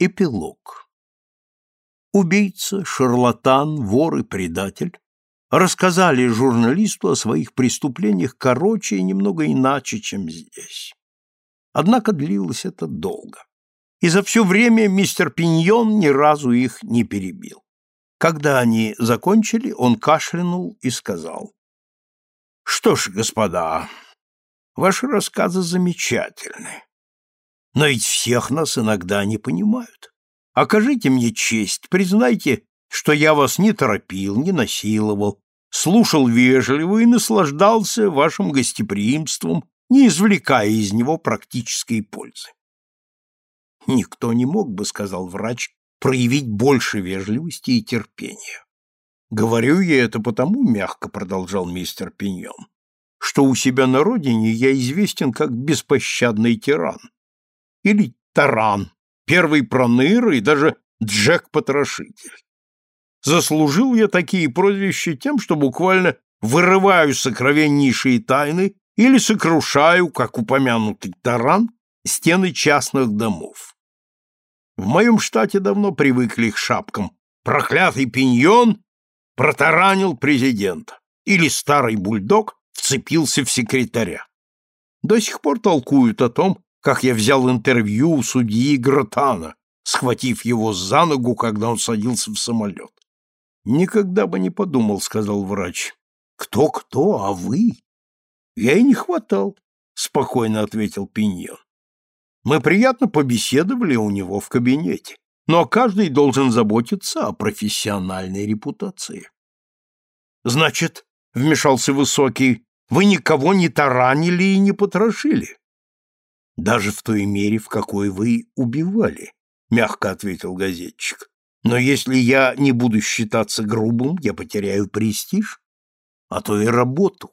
Эпилог. Убийца, шарлатан, вор и предатель рассказали журналисту о своих преступлениях короче и немного иначе, чем здесь. Однако длилось это долго. И за все время мистер Пиньон ни разу их не перебил. Когда они закончили, он кашлянул и сказал. «Что ж, господа, ваши рассказы замечательны. Но ведь всех нас иногда не понимают. Окажите мне честь, признайте, что я вас не торопил, не насиловал, слушал вежливо и наслаждался вашим гостеприимством, не извлекая из него практической пользы. Никто не мог бы, сказал врач, проявить больше вежливости и терпения. Говорю я это потому, мягко продолжал мистер Пиньон, что у себя на родине я известен как беспощадный тиран или Таран, первый проныра и даже Джек-потрошитель. Заслужил я такие прозвища тем, что буквально вырываю сокровеннейшие тайны или сокрушаю, как упомянутый таран, стены частных домов. В моем штате давно привыкли к шапкам. Проклятый пиньон протаранил президента. Или старый бульдог вцепился в секретаря. До сих пор толкуют о том, как я взял интервью у судьи Гротана, схватив его за ногу, когда он садился в самолет. «Никогда бы не подумал», — сказал врач. «Кто-кто, а вы?» «Я и не хватал», — спокойно ответил Пиньон. «Мы приятно побеседовали у него в кабинете, но каждый должен заботиться о профессиональной репутации». «Значит, — вмешался Высокий, — вы никого не таранили и не потрошили?» Даже в той мере, в какой вы убивали, мягко ответил газетчик. Но если я не буду считаться грубым, я потеряю престиж, а то и работу.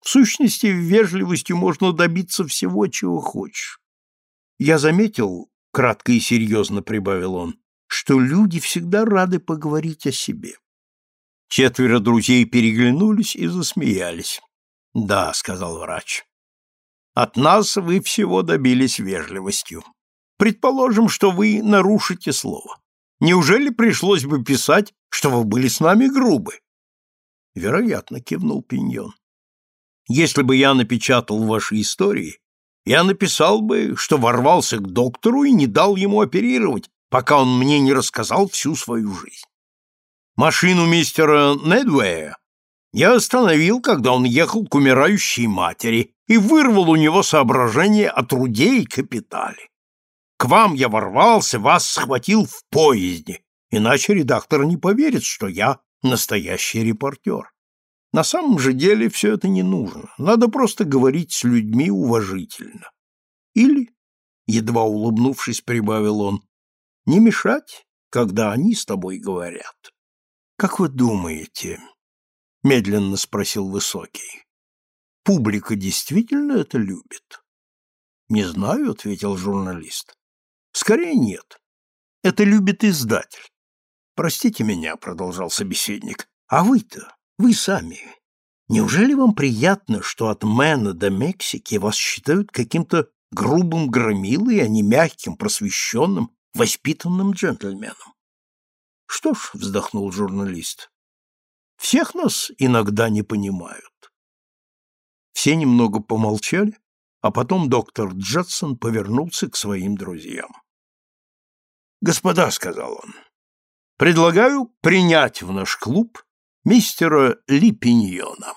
В сущности, вежливостью можно добиться всего, чего хочешь. Я заметил, кратко и серьезно прибавил он, что люди всегда рады поговорить о себе. Четверо друзей переглянулись и засмеялись. «Да», — сказал врач, от нас вы всего добились вежливостью. Предположим, что вы нарушите слово. Неужели пришлось бы писать, что вы были с нами грубы? Вероятно, кивнул Пиньон. Если бы я напечатал ваши истории, я написал бы, что ворвался к доктору и не дал ему оперировать, пока он мне не рассказал всю свою жизнь. Машину мистера Недвея я остановил, когда он ехал к умирающей матери, и вырвал у него соображение о труде и капитале. К вам я ворвался, вас схватил в поезде, иначе редактор не поверит, что я настоящий репортер. На самом же деле все это не нужно, надо просто говорить с людьми уважительно. Или, едва улыбнувшись, прибавил он, не мешать, когда они с тобой говорят. Как вы думаете, медленно спросил Высокий, Публика действительно это любит? Не знаю, ответил журналист. Скорее нет. Это любит издатель. Простите меня, продолжал собеседник. А вы-то, вы сами. Неужели вам приятно, что от Мэна до Мексики вас считают каким-то грубым громилой, а не мягким, просвещенным, воспитанным джентльменом? Что ж, вздохнул журналист, всех нас иногда не понимают. Все немного помолчали, а потом доктор Джадсон повернулся к своим друзьям. «Господа», — сказал он, — «предлагаю принять в наш клуб мистера Липиньона».